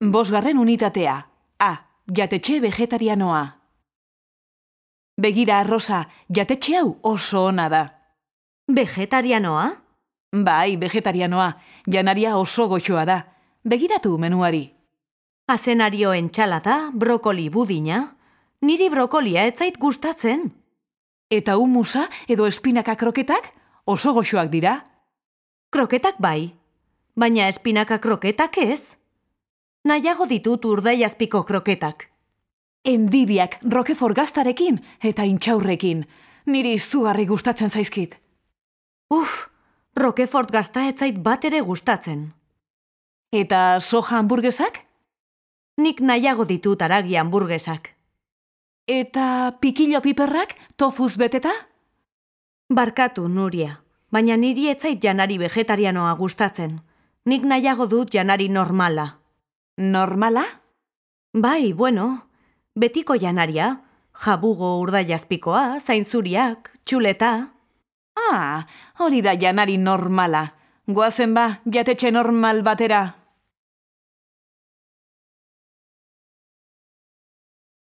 Bosgarren unitatea. A. Jatetxe vegetarianoa. Begira, Rosa, jatetxe hau oso ona da. Vegetarianoa? Bai, vegetarianoa. Janaria oso goxoa da. Begiratu menuari. Azenario entxalada, brokoli budina. Niri brokolia ez zait gustatzen. Eta humusa edo espinaka kroketak oso goxoak dira. Kroketak bai, baina espinaka kroketak ez. Nahiago ditut urdaiazpiko kroketak. Endibiak rokefor gaztarekin eta intxaurrekin. Niri izugarri gustatzen zaizkit. Uf, Roquefort gazta ez zait bat ere gustatzen. Eta soja hamburguesak? Nik nahiago ditut aragi hamburguesak. Eta pikillo piperrak tofuz beteta? Barkatu, Nuria, baina niri ez zait janari vegetarianoa gustatzen. Nik nahiago dut janari normala. Normala? Bai, bueno, betiko janaria, jabugo urdaiazpikoa, zainzuriak, txuleta... Ah, hori da janari normala. Goazen ba, jatetxe normal batera.